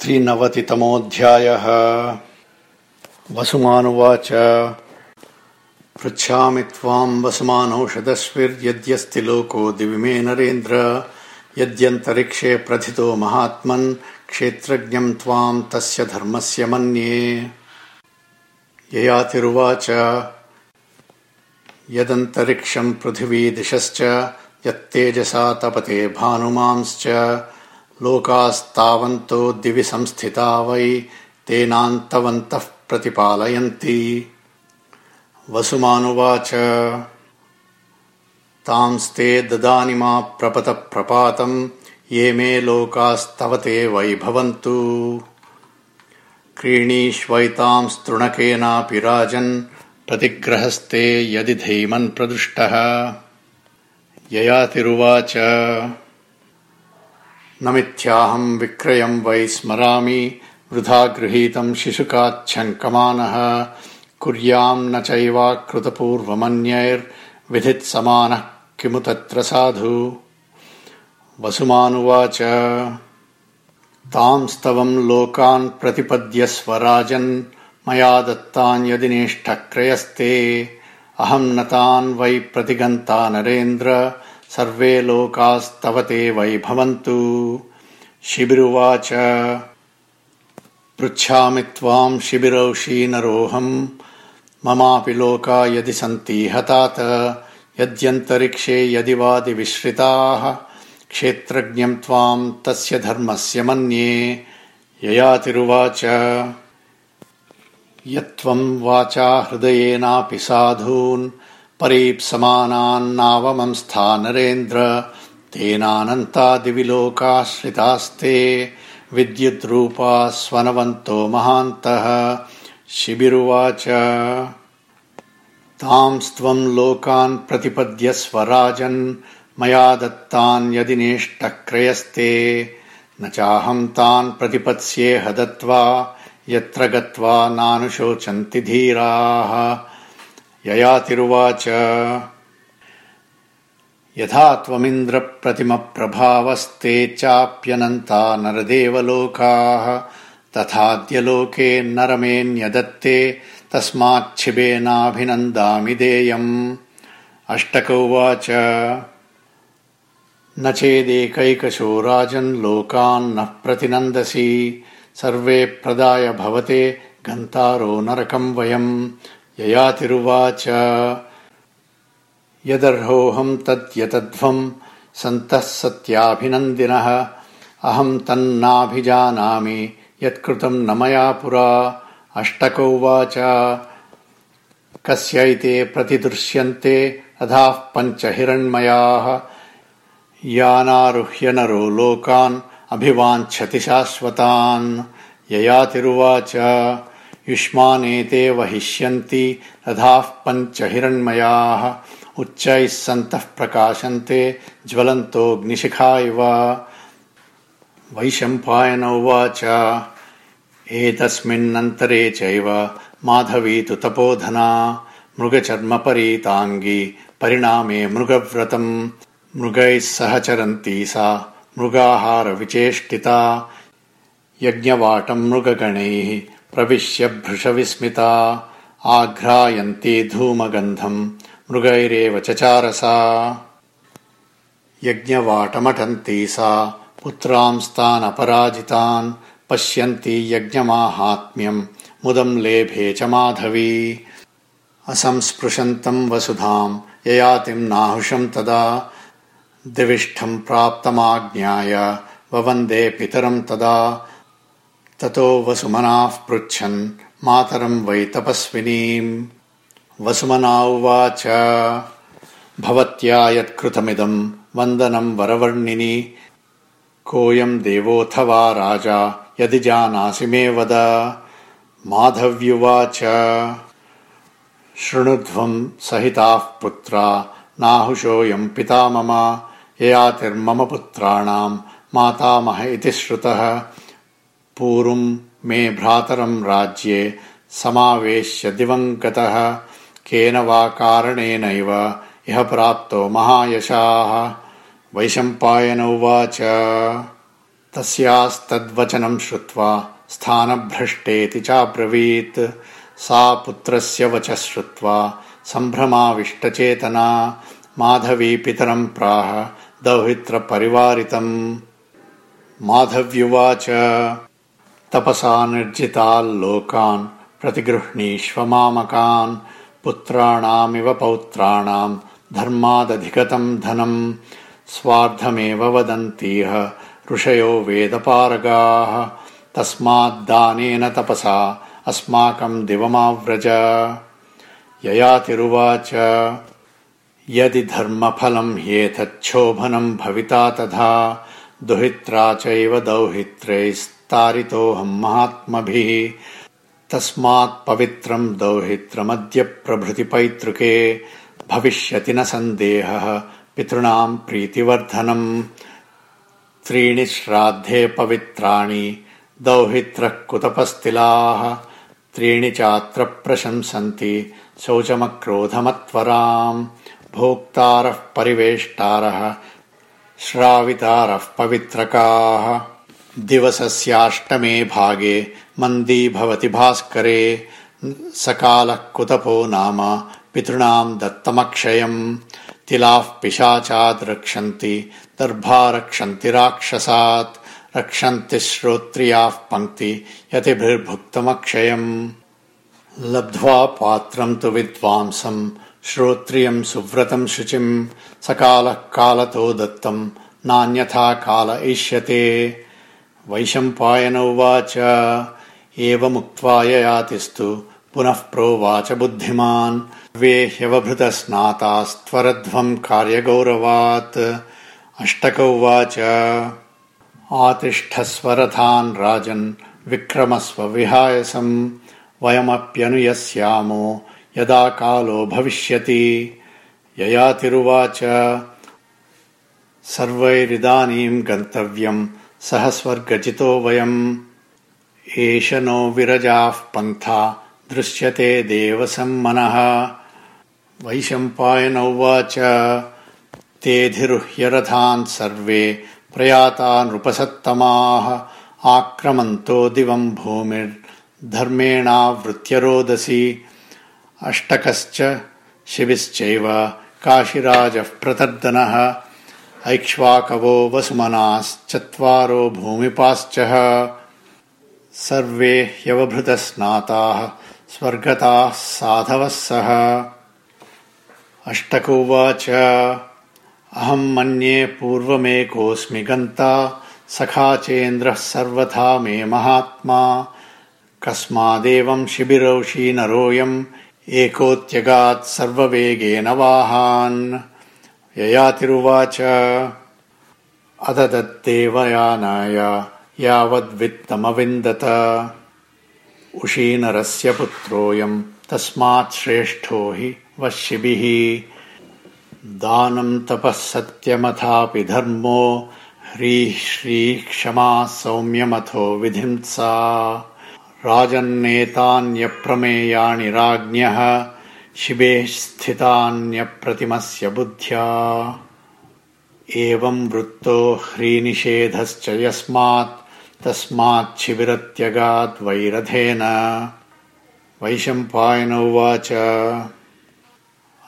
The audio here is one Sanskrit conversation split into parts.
त्रिनवतितमोऽध्यायः। वसुमानुवाच। पृच्छामि त्वाम् वसुमानौषधस्विर्यद्यस्ति लोको दिवि मे नरेन्द्र। यद्यन्तरिक्षे प्रथितो महात्मन् क्षेत्रज्ञम् त्वाम् तस्य धर्मस्य मन्ये। ययातिरुवाच। यदन्तरिक्षम् पृथिवी दिशश्च यत्तेजसा तपते भानुमांश्च लोकास्तावन्तो दिवि संस्थिता वै तेनान्तवन्तः प्रतिपालयन्ति। वसुमानुवाच तांस्ते ददानि मा प्रपतप्रपातम् ये मे लोकास्तव ते वै भवन्तु क्रीणीष्वैतांस्तृणकेनापि राजन् प्रतिग्रहस्ते यदि धैमन् प्रदुष्टः। ययातिरुवाच न मिथ्याहम् विक्रयम् वै स्मरामि वृथा गृहीतम् शिशुकाच्छङ्कमानः। कुर्याम् न चैवाकृतपूर्वमन्यैर्विधित्समानः किमु तत्र साधु? वसुमानुवाच तांस्तवम् लोकान् प्रतिपद्यस्व राजन् मया दत्तान्यदि नेष्ठक्रयस्ते अहम् न तान् वै प्रतिगन्ता नरेन्द्र सर्वे लोकास्तव ते वै भवन्तु शिबिरुवाच। पृच्छामि त्वाम् शिबिरौषीनरोऽहम् ममापि लोका यदि सन्ति हतात यद्यन्तरिक्षे यदि वादिविश्रिताः क्षेत्रज्ञम् त्वाम् तस्य धर्मस्य मन्ये। ययातिरुवाच। यत्त्वम् वाचा हृदयेनापि साधून् परीप्समानान्नावमंस्था नरेन्द्र तेनानन्तादिविलोकाश्रितास्ते विद्युद्रूपा स्वनवन्तो महान्तः। शिबिरुवाच। तांस्त्वम् लोकान् प्रतिपद्यस्व राजन् मया दत्तान् यदि नेष्टक्रयस्ते न चाहम् तान् प्रतिपत्स्येह दत्त्वा यत्र गत्वा नानुशोचन्ति धीराः ययातिरुवाच। यथा त्वमिन्द्रप्रतिमप्रभावस्ते चाप्यनन्ता नरदेवलोकाः तथाद्यलोके नरमेऽन्यदत्ते तस्माच्छिबेनाभिनन्दामि देयम्। अष्टकौवाच। न चेदेकैकशो राजन् लोकान्नः प्रतिनन्दसि। सर्वे प्रदाय भवते गन्तारो नरकम् वयम् ययातिरुवाच यदर्होऽहम् तद्यतध्वम् सन्तः सत्याभिनन्दिनः अहम् तन्नाभिजानामि यत्कृतम् न मया पुरा। अष्टकौवाच। कस्यैते प्रतिदृश्यन्ते अधाः पञ्च हिरण्मयाः यानारुह्य नरो लोकान् अभिवाञ्छति शाश्वतान्। ययातिरुवाच युष्मानेते वहिष्यन्ति रथाः पञ्च हिरण्मयाः उच्चैः सन्तः प्रकाशन्ते ज्वलन्तोऽग्निशिखा इव वैशम्पायन उवाच। एतस्मिन्नन्तरे चैव माधवी तु तपोधना। मृगचर्मपरीताङ्गी परिणामे मृगव्रतम्। मृगैः सह चरन्ती सा मृगाहारविचेष्टिता। यज्ञवाटम् मृगगणैः प्रविश्य भृशविस्मिता आघ्रायन्ती धूमगन्धम् मृगैरेव चचारसा यज्ञवाटमटन्ती सा पुत्रांस्तानपराजितान् पश्यन्ती यज्ञमाहात्म्यम् मुदम् लेभे च माधवी। असंस्पृशन्तम् वसुधाम् ययातिम् नाहुषम् तदा। दिविष्ठम् प्राप्तमाज्ञाय ववन्दे पितरम् तदा ततो वसुमनाः पृच्छन् मातरम् वै तपस्विनीम्। वसुमना उवाच भवत्या यत्कृतमिदम् वन्दनम् वरवर्णिनि। कोऽयम् देवोऽथवा राजा यदि जानासि मे वद। माधव्युवाच शृणुध्वम् सहिताः पुत्रा नाहुषोऽयम् पिता मम ययातिर्मम पुत्राणाम् मातामह इति श्रुतः पूर्वम् मे भ्रातरम् राज्ये समावेश्य दिवम् गतः केन वा कारणेनैव इह प्राप्तो महायशाः। वैशम्पायन उवाच। तस्यास्तद्वचनम् श्रुत्वा स्थानभ्रष्टेति चाब्रवीत्। सा पुत्रस्य वचः श्रुत्वा सम्भ्रमाविष्टचेतना। माधवी पितरम् प्राह दौहित्रपरिवारितम्। माधव्युवाच तपसा निर्जिताल्लोकान् प्रतिगृह्णीष्व मामकान् पुत्राणामिव पौत्राणाम् धर्मादधिगतम् धनम् स्वार्थमेव वदन्तीह ऋषयो वेदपारगाः। तस्माद्दानेन तपसा अस्माकम् दिवमाव्रज। ययातिरुवाच। यदि धर्मफलम् ह्येतच्छोभनम् भविता तथा दुहित्रा चैव दौहित्रैस्तारितोऽहम् महात्मभिः। तस्मात्पवित्रम् दौहित्रमद्य प्रभृति पैतृके भविष्यति न सन्देहः। पितॄणाम् प्रीतिवर्धनम्। त्रीणि श्राद्धे पवित्राणि दौहित्रः कुतपस्तिलाः। त्रीणि चात्र प्रशंसन्ति शौचमक्रोधमत्वराम्। भोक्तारः परिवेष्टारः। श्रावितारः पवित्रकाः दिवसस्याष्टमे भागे मन्दी भवति भास्करे सकालः कुतपो नाम पितॄणाम् दत्तमक्षयम्। तिलाः पिशाचाद् रक्षन्ति दर्भा रक्षन्ति राक्षसात् रक्षन्ति श्रोत्रियाः पङ्क्ति यतिभिर्भुक्तमक्षयम्। लब्ध्वा पात्रम् तु विद्वांसम् श्रोत्रियम् सुव्रतम् शुचिम् सकालः कालतो दत्तम् नान्यथा काल इष्यते वैशम्पायन उवाच। एवमुक्त्वा ययातिस्तु पुनः प्रोवाच बुद्धिमान्। वे ह्यवभृतस्नातास्त्वरध्वम् कार्यगौरवात्। अष्टक उवाच। आतिष्ठस्वरथान् राजन् विक्रमस्व विहायसम् वयमप्यनुयस्यामो यदा कालो भविष्यति। ययातिरुवाच। सर्वैरिदानीम् गन्तव्यम् सह स्वर्गजितो वयम्। एष नो विरजाः पन्था दृश्यते देवसम्मनः। वैशम्पायन उवाच तेऽधिरुह्य सर्वे प्रयाता नृपसत्तमाः आक्रमन्तो दिवम् भूमिर्धर्मेणावृत्य रोदसी अष्टकश्च शिबिश्चैव काशिराजः प्रतर्दनः ऐक्ष्वाकवो वसुमनाश्चत्वारो भूमिपाश्च। सर्वे ह्यवभृतस्नाताः स्वर्गताः साधवः सः। अष्टकोवाच। अहम् मन्ये पूर्वमेकोऽस्मि गन्ता सखा चेन्द्रः सर्वथा मे महात्मा। कस्मादेवम् शिबिरौषी नरोऽयम् एकोत्यगात् सर्ववेगेन वाहान् ययातिरुवाच। अददत्तेवयानाय यावद्वित्तमविन्दत। उशीनरस्य पुत्रोऽयम् तस्मात् श्रेष्ठो हि वशिभिः। दानम् तपः सत्यमथापि धर्मो ह्रीः श्रीः क्षमा सौम्यमथो विधिंसा राजन्नेतान्यप्रमेयाणि राज्ञः शिबेः स्थितान्यप्रतिमस्य बुद्ध्या। एवम् वृत्तो ह्रीनिषेधश्च यस्मात् तस्माच्छिबिरत्यगाद्वैरथेन वैशम्पायन उवाच।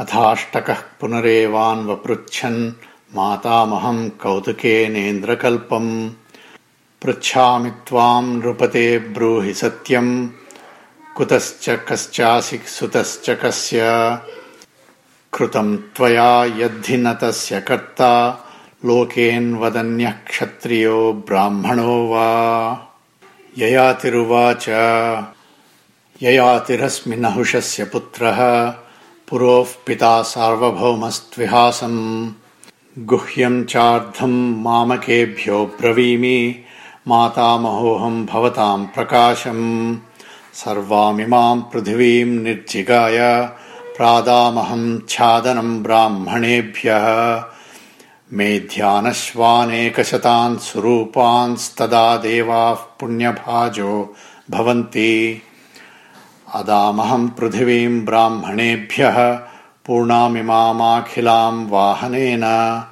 अथाष्टकः पुनरेवान्वपृच्छन् मातामहम् कौतुकेनेन्द्रकल्पम् पृच्छामि त्वाम् नृपते ब्रूहि सत्यम् कुतश्च कश्चासि सुतश्च कस्य कृतम् त्वया यद्धि न तस्य कर्ता लोकेन्वदन्यः क्षत्रियो ब्राह्मणो वा। ययातिरुवाच। ययातिरस्मि नहुषस्य पुत्रः पुरोः पिता सार्वभौमस्त्विहासम्। गुह्यम् चार्धम् मामकेभ्यो ब्रवीमि मातामहोऽहम् भवताम् प्रकाशम् सर्वामिमाम् पृथिवीम् निर्जिगाय प्रादामहम् छादनम् ब्राह्मणेभ्यः। मेध्यानश्वानेकशतान् स्वरूपांस्तदा देवाः पुण्यभाजो भवन्ति। अदामहम् पृथिवीम् ब्राह्मणेभ्यः पूर्णामिमामाखिलाम् वाहनेन।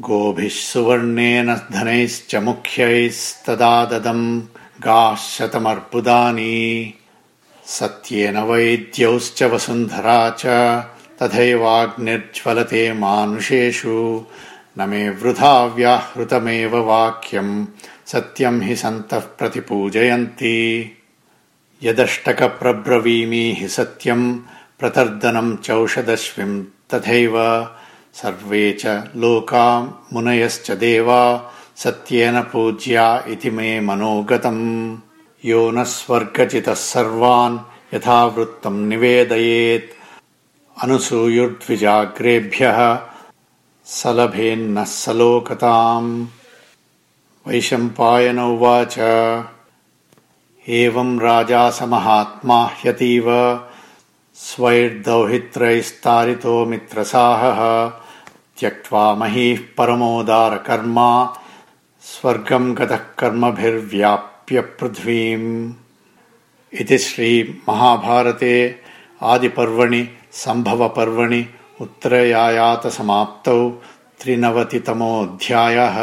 गोभिः सुवर्णेन धनैश्च मुख्यैस्तदा ददम् गाः शतमर्बुदानि सत्येन वैद्यौश्च वसुन्धरा च तथैवाग्निर्ज्वलते मानुषेषु। न मे वृथा व्याहृतमेव वाक्यम् सत्यम् हि सन्तः प्रतिपूजयन्ति। यदष्टकप्रब्रवीमि हि सत्यम् प्रतर्दनम् चौषदश्विम् तथैव। सर्वे च लोका मुनयश्च देवा सत्येन पूज्या इति मे मनोगतम्। यो न स्वर्गचितः सर्वान् यथा वृत्तम् निवेदयेत्। अनुसूयुर्द्विजाग्रेभ्यः सलभेन्नः सलोकताम्। वैशम्पायन उवाच। एवम् राजा स महात्मा ह्यतीव। स्वैर्दौहित्रैस्तारितो मित्रसाहः। त्यक्त्वा महीः परमोदारकर्मा स्वर्गम् गतः कर्मभिर्व्याप्य पृथ्वीम् इति श्रीमहाभारते आदिपर्वणि सम्भवपर्वणि उत्तरयायातसमाप्तौ त्रिनवतितमोऽध्यायः